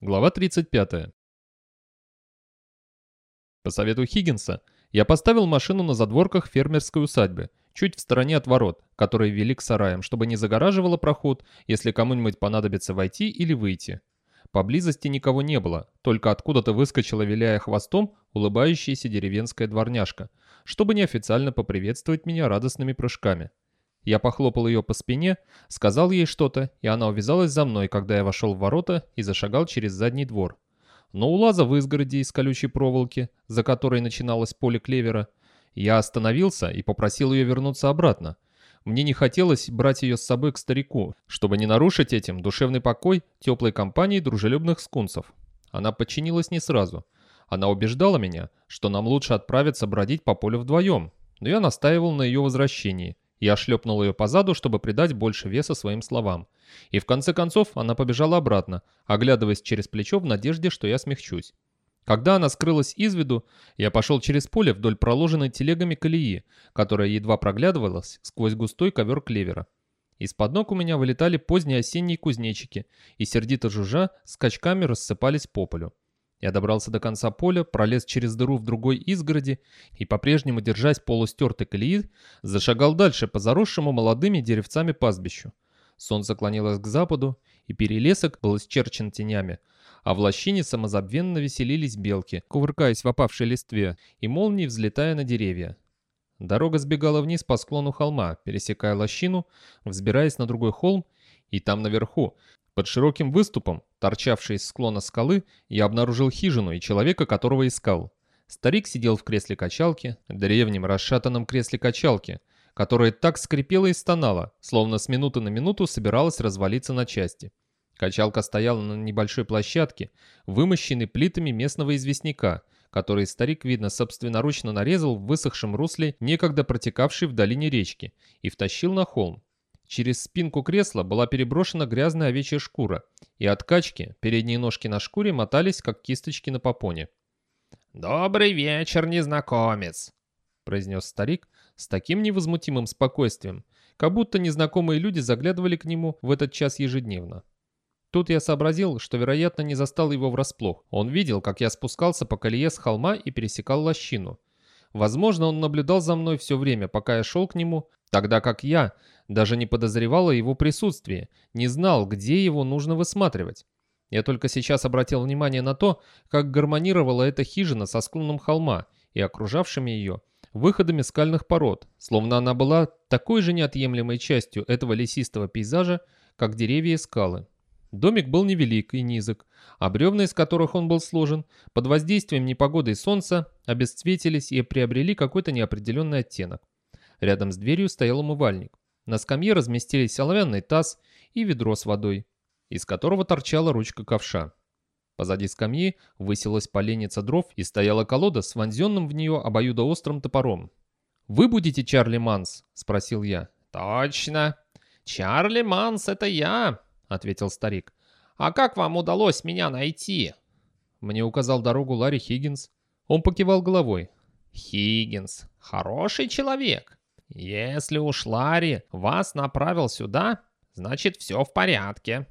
Глава 35. По совету Хиггинса, я поставил машину на задворках фермерской усадьбы, чуть в стороне от ворот, которые вели к сараям, чтобы не загораживало проход, если кому-нибудь понадобится войти или выйти. Поблизости никого не было, только откуда-то выскочила, виляя хвостом, улыбающаяся деревенская дворняжка, чтобы неофициально поприветствовать меня радостными прыжками. Я похлопал ее по спине, сказал ей что-то, и она увязалась за мной, когда я вошел в ворота и зашагал через задний двор. Но у лаза в изгороди из колючей проволоки, за которой начиналось поле клевера, я остановился и попросил ее вернуться обратно. Мне не хотелось брать ее с собой к старику, чтобы не нарушить этим душевный покой теплой компании дружелюбных скунсов. Она подчинилась не сразу. Она убеждала меня, что нам лучше отправиться бродить по полю вдвоем, но я настаивал на ее возвращении – я шлепнул ее по заду, чтобы придать больше веса своим словам. И в конце концов она побежала обратно, оглядываясь через плечо в надежде, что я смягчусь. Когда она скрылась из виду, я пошел через поле вдоль проложенной телегами колеи, которая едва проглядывалась сквозь густой ковер клевера. Из-под ног у меня вылетали поздние осенние кузнечики и, сердито жужжа, скачками рассыпались по полю. Я добрался до конца поля, пролез через дыру в другой изгороди и, по-прежнему держась полустертой колеи, зашагал дальше по заросшему молодыми деревцами пастбищу. Солнце клонилось к западу, и перелесок был исчерчен тенями, а в лощине самозабвенно веселились белки, кувыркаясь в опавшей листве и молнией взлетая на деревья. Дорога сбегала вниз по склону холма, пересекая лощину, взбираясь на другой холм, и там наверху, под широким выступом, торчавший из склона скалы, я обнаружил хижину и человека, которого искал. Старик сидел в кресле качалки, древнем расшатанном кресле качалки, которое так скрипело и стонало, словно с минуты на минуту собиралось развалиться на части. Качалка стояла на небольшой площадке, вымощенной плитами местного известняка, который старик, видно, собственноручно нарезал в высохшем русле, некогда протекавшей в долине речки, и втащил на холм. Через спинку кресла была переброшена грязная овечья шкура, и от качки передние ножки на шкуре мотались, как кисточки на попоне. «Добрый вечер, незнакомец!» — произнес старик с таким невозмутимым спокойствием, как будто незнакомые люди заглядывали к нему в этот час ежедневно. Тут я сообразил, что, вероятно, не застал его врасплох. Он видел, как я спускался по колее с холма и пересекал лощину. Возможно, он наблюдал за мной все время, пока я шел к нему, тогда как я даже не подозревал о его присутствии, не знал, где его нужно высматривать. Я только сейчас обратил внимание на то, как гармонировала эта хижина со склоном холма и окружавшими ее выходами скальных пород, словно она была такой же неотъемлемой частью этого лесистого пейзажа, как деревья и скалы. Домик был невелик и низок, а бревна, из которых он был сложен, под воздействием непогоды и солнца, обесцветились и приобрели какой-то неопределенный оттенок. Рядом с дверью стоял умывальник. На скамье разместились оловянный таз и ведро с водой, из которого торчала ручка ковша. Позади скамьи высилась поленница дров и стояла колода с вонзенным в нее обоюдоострым топором. «Вы будете Чарли Манс?» — спросил я. «Точно! Чарли Манс — это я!» — ответил старик. «А как вам удалось меня найти?» Мне указал дорогу Ларри Хиггинс. Он покивал головой. «Хиггинс, хороший человек. Если уж Ларри вас направил сюда, значит все в порядке.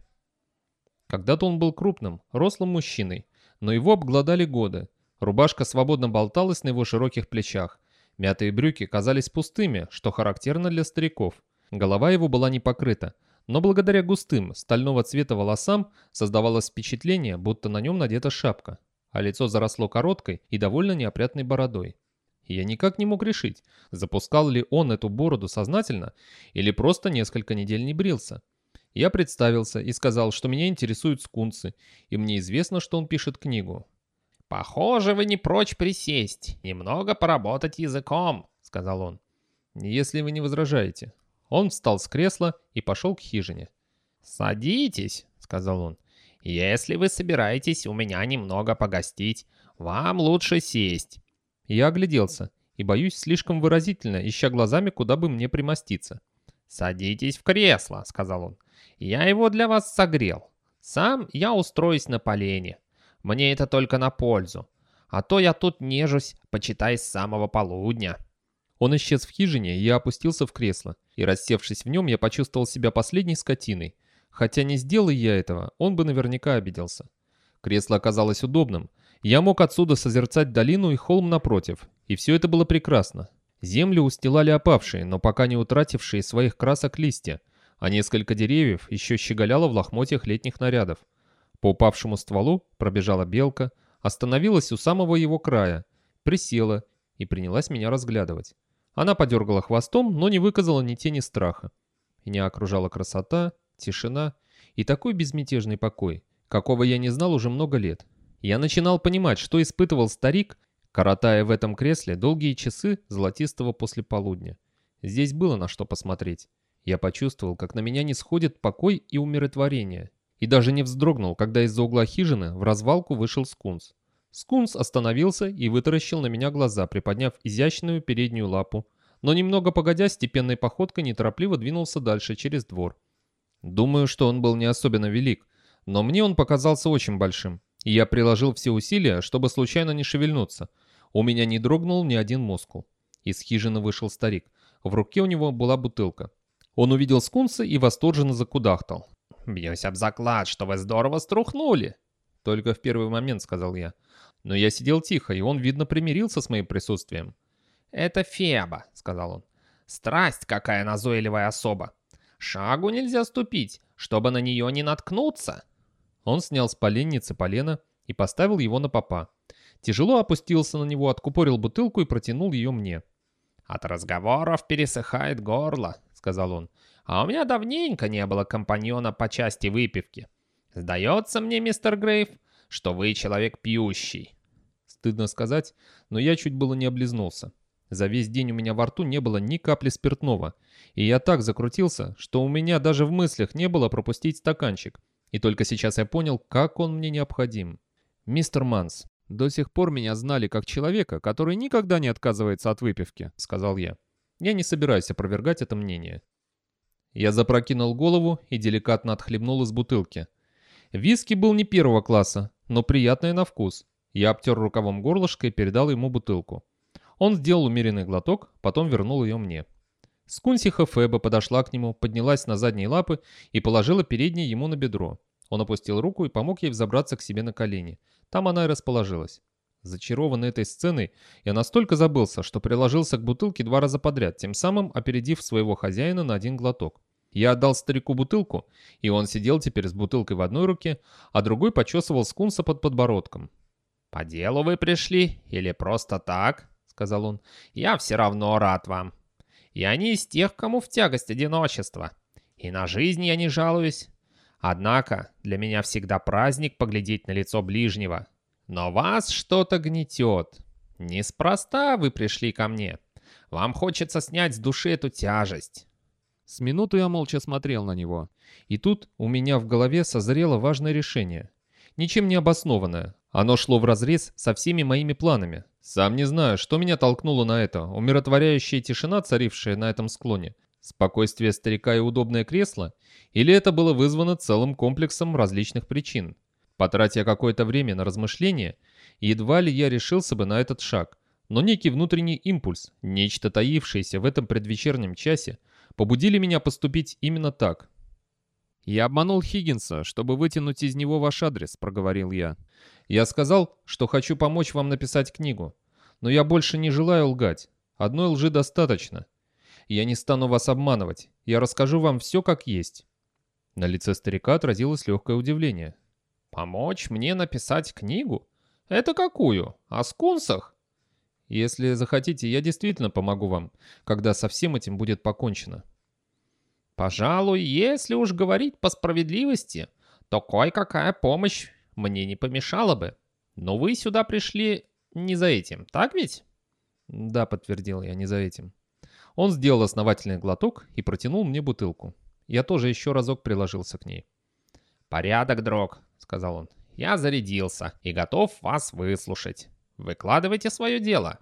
Когда-то он был крупным, рослым мужчиной, но его обглодали годы. Рубашка свободно болталась на его широких плечах. Мятые брюки казались пустыми, что характерно для стариков. Голова его была не покрыта, но благодаря густым, стального цвета волосам создавалось впечатление, будто на нем надета шапка, а лицо заросло короткой и довольно неопрятной бородой. Я никак не мог решить, запускал ли он эту бороду сознательно или просто несколько недель не брился. Я представился и сказал, что меня интересуют скунсы, и мне известно, что он пишет книгу. «Похоже, вы не прочь присесть, немного поработать языком», — сказал он. «Если вы не возражаете». Он встал с кресла и пошел к хижине. «Садитесь», — сказал он. «Если вы собираетесь у меня немного погостить, вам лучше сесть. Я огляделся и, боюсь, слишком выразительно, ища глазами, куда бы мне примоститься. «Садитесь в кресло», — сказал он. «Я его для вас согрел. Сам я устроюсь на полене. Мне это только на пользу. А то я тут нежусь, почитай, с самого полудня». Он исчез в хижине, и я опустился в кресло. И, рассевшись в нем, я почувствовал себя последней скотиной. Хотя не сделай я этого, он бы наверняка обиделся. Кресло оказалось удобным. Я мог отсюда созерцать долину и холм напротив, и все это было прекрасно. Землю устилали опавшие, но пока не утратившие своих красок листья, а несколько деревьев еще щеголяло в лохмотьях летних нарядов. По упавшему стволу пробежала белка, остановилась у самого его края, присела и принялась меня разглядывать. Она подергала хвостом, но не выказала ни тени страха. Меня окружала красота, тишина и такой безмятежный покой, какого я не знал уже много лет. Я начинал понимать, что испытывал старик, коротая в этом кресле долгие часы золотистого послеполудня. Здесь было на что посмотреть. Я почувствовал, как на меня не сходит покой и умиротворение. И даже не вздрогнул, когда из-за угла хижины в развалку вышел скунс. Скунс остановился и вытаращил на меня глаза, приподняв изящную переднюю лапу, но немного погодя, степенной походкой неторопливо двинулся дальше через двор. Думаю, что он был не особенно велик, но мне он показался очень большим, и я приложил все усилия, чтобы случайно не шевельнуться. У меня не дрогнул ни один мускул. Из хижины вышел старик. В руке у него была бутылка. Он увидел скунса и восторженно закудахтал. «Бьюсь об заклад, что вы здорово струхнули!» «Только в первый момент», — сказал я. Но я сидел тихо, и он, видно, примирился с моим присутствием. «Это Феба», — сказал он. «Страсть какая назойливая особа! Шагу нельзя ступить, чтобы на нее не наткнуться!» Он снял с поленницы полено и поставил его на попа. Тяжело опустился на него, откупорил бутылку и протянул ее мне. «От разговоров пересыхает горло», — сказал он. «А у меня давненько не было компаньона по части выпивки. Сдается мне, мистер Грейв, что вы человек пьющий». Стыдно сказать, но я чуть было не облизнулся. За весь день у меня во рту не было ни капли спиртного, и я так закрутился, что у меня даже в мыслях не было пропустить стаканчик. И только сейчас я понял, как он мне необходим. «Мистер Манс, до сих пор меня знали как человека, который никогда не отказывается от выпивки», — сказал я. Я не собираюсь опровергать это мнение. Я запрокинул голову и деликатно отхлебнул из бутылки. Виски был не первого класса, но приятный на вкус. Я обтер рукавом горлышко и передал ему бутылку. Он сделал умеренный глоток, потом вернул ее мне. Скунсиха Феба подошла к нему, поднялась на задние лапы и положила передние ему на бедро. Он опустил руку и помог ей взобраться к себе на колени. Там она и расположилась. Зачарованный этой сценой, я настолько забылся, что приложился к бутылке два раза подряд, тем самым опередив своего хозяина на один глоток. Я отдал старику бутылку, и он сидел теперь с бутылкой в одной руке, а другой почесывал скунса под подбородком. «По делу вы пришли или просто так?» — сказал он. «Я все равно рад вам. Я не из тех, кому в тягость одиночество. И на жизнь я не жалуюсь. Однако для меня всегда праздник поглядеть на лицо ближнего. Но вас что-то гнетет. Неспроста вы пришли ко мне. Вам хочется снять с души эту тяжесть. С минуту я молча смотрел на него. И тут у меня в голове созрело важное решение. Ничем не обоснованное. Оно шло вразрез со всеми моими планами. Сам не знаю, что меня толкнуло на это. Умиротворяющая тишина, царившая на этом склоне. Спокойствие старика и удобное кресло? Или это было вызвано целым комплексом различных причин? Потратя какое-то время на размышления, едва ли я решился бы на этот шаг. Но некий внутренний импульс, нечто таившееся в этом предвечернем часе, побудили меня поступить именно так. «Я обманул Хиггинса, чтобы вытянуть из него ваш адрес», — проговорил я. Я сказал, что хочу помочь вам написать книгу. Но я больше не желаю лгать. Одной лжи достаточно. Я не стану вас обманывать. Я расскажу вам все как есть». На лице старика отразилось легкое удивление. «Помочь мне написать книгу? Это какую? О скунсах?» «Если захотите, я действительно помогу вам, когда со всем этим будет покончено». «Пожалуй, если уж говорить по справедливости, то кое-какая помощь мне не помешало бы. Но вы сюда пришли не за этим, так ведь?» «Да», — подтвердил я, — «не за этим». Он сделал основательный глоток и протянул мне бутылку. Я тоже еще разок приложился к ней. «Порядок, дрог», — сказал он. «Я зарядился и готов вас выслушать. Выкладывайте свое дело».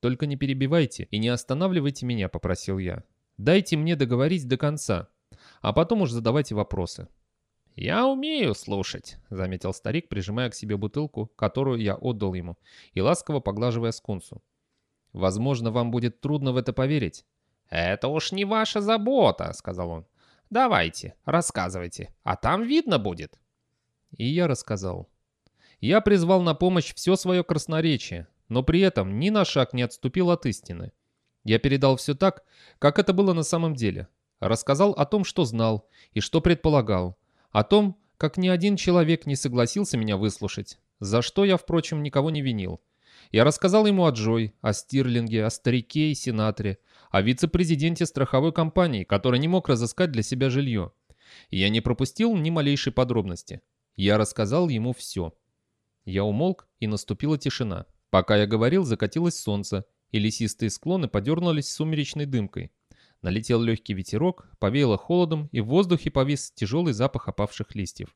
«Только не перебивайте и не останавливайте меня», — попросил я. «Дайте мне договорить до конца, а потом уж задавайте вопросы». «Я умею слушать», — заметил старик, прижимая к себе бутылку, которую я отдал ему, и ласково поглаживая скунсу. «Возможно, вам будет трудно в это поверить». «Это уж не ваша забота», — сказал он. «Давайте, рассказывайте, а там видно будет». И я рассказал. Я призвал на помощь все свое красноречие, но при этом ни на шаг не отступил от истины. Я передал все так, как это было на самом деле. Рассказал о том, что знал и что предполагал. О том, как ни один человек не согласился меня выслушать, за что я, впрочем, никого не винил. Я рассказал ему о Джой, о Стирлинге, о старике и сенаторе, о вице-президенте страховой компании, который не мог разыскать для себя жилье. Я не пропустил ни малейшей подробности. Я рассказал ему все. Я умолк, и наступила тишина. Пока я говорил, закатилось солнце, и лесистые склоны подернулись сумеречной дымкой. Налетел легкий ветерок, повеяло холодом, и в воздухе повис тяжелый запах опавших листьев.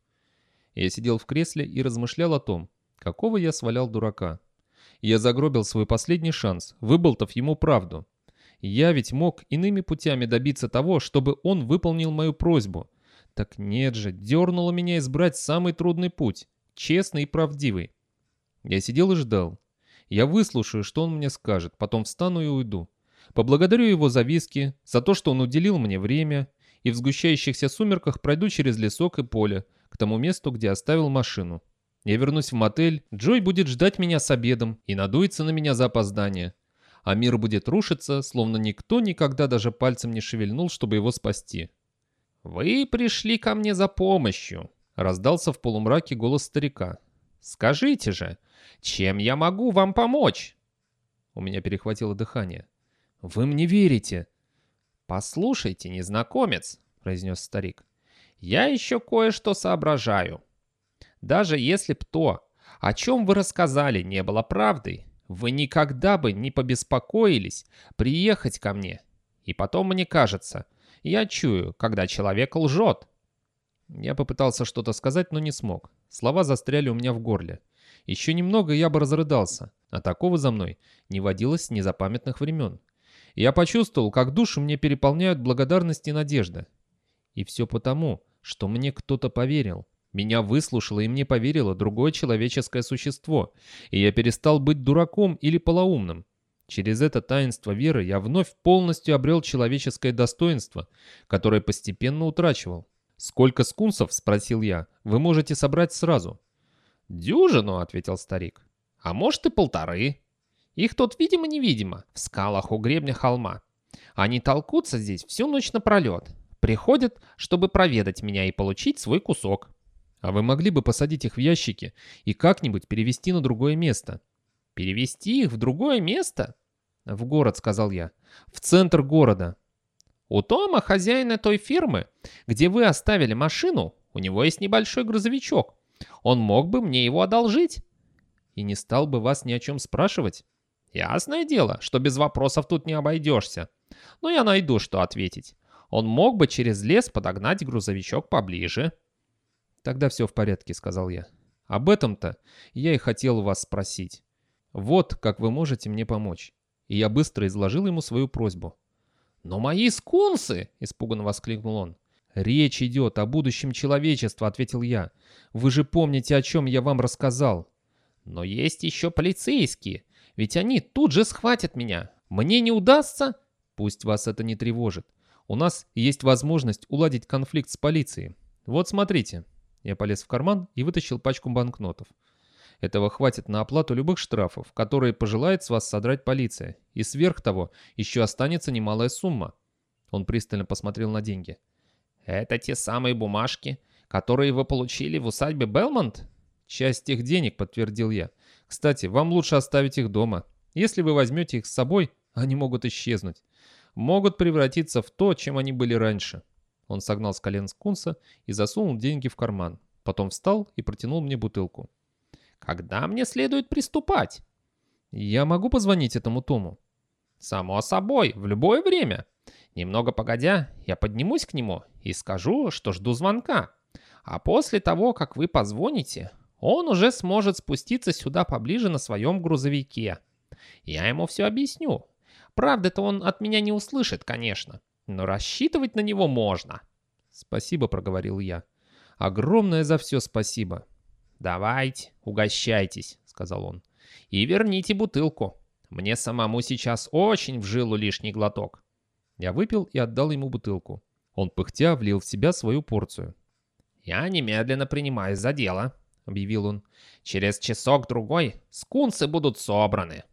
Я сидел в кресле и размышлял о том, какого я свалял дурака. Я загробил свой последний шанс, выболтав ему правду. Я ведь мог иными путями добиться того, чтобы он выполнил мою просьбу. Так нет же, дернуло меня избрать самый трудный путь, честный и правдивый. Я сидел и ждал. Я выслушаю, что он мне скажет, потом встану и уйду. Поблагодарю его за виски, за то, что он уделил мне время, и в сгущающихся сумерках пройду через лесок и поле, к тому месту, где оставил машину. Я вернусь в мотель, Джой будет ждать меня с обедом и надуется на меня за опоздание. А мир будет рушиться, словно никто никогда даже пальцем не шевельнул, чтобы его спасти. «Вы пришли ко мне за помощью», — раздался в полумраке голос старика. «Скажите же, чем я могу вам помочь?» У меня перехватило дыхание. «Вы мне верите?» «Послушайте, незнакомец», — произнес старик. «Я еще кое-что соображаю. Даже если б то, о чем вы рассказали, не было правдой, вы никогда бы не побеспокоились приехать ко мне. И потом, мне кажется, я чую, когда человек лжет. Я попытался что-то сказать, но не смог. Слова застряли у меня в горле. Еще немного, я бы разрыдался, а такого за мной не водилось с незапамятных времен. Я почувствовал, как душу мне переполняют благодарность и надежда. И все потому, что мне кто-то поверил. Меня выслушало и мне поверило другое человеческое существо, и я перестал быть дураком или полоумным. Через это таинство веры я вновь полностью обрел человеческое достоинство, которое постепенно утрачивал. «Сколько скунсов?» — спросил я. «Вы можете собрать сразу». «Дюжину», — ответил старик. «А может и полторы. Их тут видимо-невидимо, в скалах у гребня холма. Они толкутся здесь всю ночь напролет. Приходят, чтобы проведать меня и получить свой кусок. А вы могли бы посадить их в ящики и как-нибудь перевести на другое место? Перевести их в другое место? В город, сказал я. В центр города. У Тома, хозяина той фирмы, где вы оставили машину, у него есть небольшой грузовичок. Он мог бы мне его одолжить. И не стал бы вас ни о чем спрашивать. Ясное дело, что без вопросов тут не обойдешься. Но я найду, что ответить. Он мог бы через лес подогнать грузовичок поближе. «Тогда все в порядке», — сказал я. «Об этом-то я и хотел вас спросить. Вот как вы можете мне помочь». И я быстро изложил ему свою просьбу. «Но мои скунсы!» — испуганно воскликнул он. «Речь идет о будущем человечества», — ответил я. «Вы же помните, о чем я вам рассказал». «Но есть еще полицейские, ведь они тут же схватят меня. Мне не удастся...» «Пусть вас это не тревожит. У нас есть возможность уладить конфликт с полицией. Вот смотрите». Я полез в карман и вытащил пачку банкнотов. Этого хватит на оплату любых штрафов, которые пожелает с вас содрать полиция. И сверх того, еще останется немалая сумма. Он пристально посмотрел на деньги. «Это те самые бумажки, которые вы получили в усадьбе Белмонт?» «Часть тех денег», — подтвердил я. «Кстати, вам лучше оставить их дома. Если вы возьмете их с собой, они могут исчезнуть. Могут превратиться в то, чем они были раньше». Он согнал с колен скунса и засунул деньги в карман. Потом встал и протянул мне бутылку. «Когда мне следует приступать?» «Я могу позвонить этому Тому?» «Само собой, в любое время. Немного погодя, я поднимусь к нему и скажу, что жду звонка. А после того, как вы позвоните, он уже сможет спуститься сюда поближе на своем грузовике. Я ему все объясню. Правда-то он от меня не услышит, конечно но рассчитывать на него можно. «Спасибо», — проговорил я. «Огромное за все спасибо». «Давайте, угощайтесь», — сказал он. «И верните бутылку. Мне самому сейчас очень в жилу лишний глоток». Я выпил и отдал ему бутылку. Он пыхтя влил в себя свою порцию. «Я немедленно принимаюсь за дело», — объявил он. «Через часок-другой скунсы будут собраны».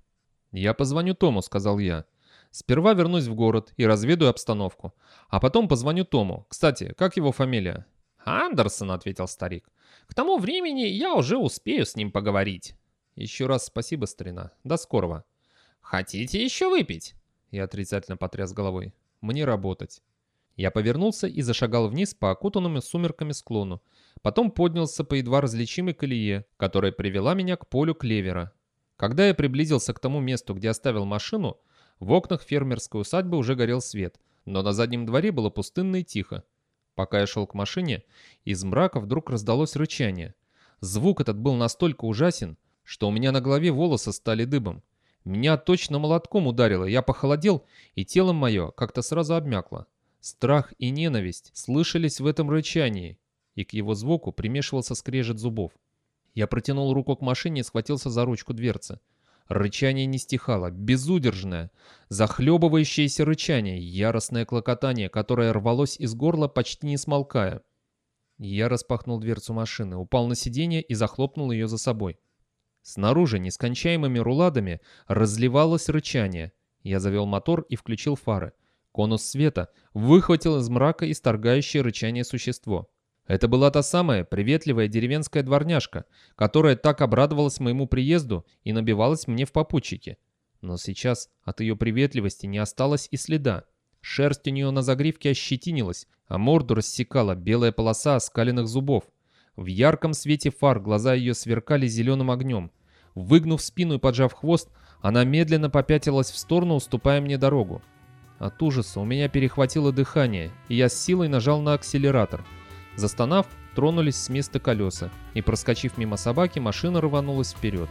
«Я позвоню Тому», — сказал я. «Сперва вернусь в город и разведаю обстановку. А потом позвоню Тому. Кстати, как его фамилия?» «Андерсон», — ответил старик. «К тому времени я уже успею с ним поговорить». «Еще раз спасибо, старина. До скорого». «Хотите еще выпить?» Я отрицательно потряс головой. «Мне работать». Я повернулся и зашагал вниз по окутанному сумерками склону. Потом поднялся по едва различимой колее, которая привела меня к полю клевера. Когда я приблизился к тому месту, где оставил машину, в окнах фермерской усадьбы уже горел свет, но на заднем дворе было пустынно и тихо. Пока я шел к машине, из мрака вдруг раздалось рычание. Звук этот был настолько ужасен, что у меня на голове волосы стали дыбом. Меня точно молотком ударило, я похолодел, и тело мое как-то сразу обмякло. Страх и ненависть слышались в этом рычании, и к его звуку примешивался скрежет зубов. Я протянул руку к машине и схватился за ручку дверцы. Рычание не стихало, безудержное, захлебывающееся рычание, яростное клокотание, которое рвалось из горла, почти не смолкая. Я распахнул дверцу машины, упал на сиденье и захлопнул ее за собой. Снаружи нескончаемыми руладами разливалось рычание. Я завел мотор и включил фары. Конус света выхватил из мрака исторгающее рычание существо. Это была та самая приветливая деревенская дворняжка, которая так обрадовалась моему приезду и набивалась мне в попутчики. Но сейчас от ее приветливости не осталось и следа. Шерсть у нее на загривке ощетинилась, а морду рассекала белая полоса оскаленных зубов. В ярком свете фар глаза ее сверкали зеленым огнем. Выгнув спину и поджав хвост, она медленно попятилась в сторону, уступая мне дорогу. От ужаса у меня перехватило дыхание, и я с силой нажал на акселератор. Застонав, тронулись с места колеса, и проскочив мимо собаки, машина рванулась вперед.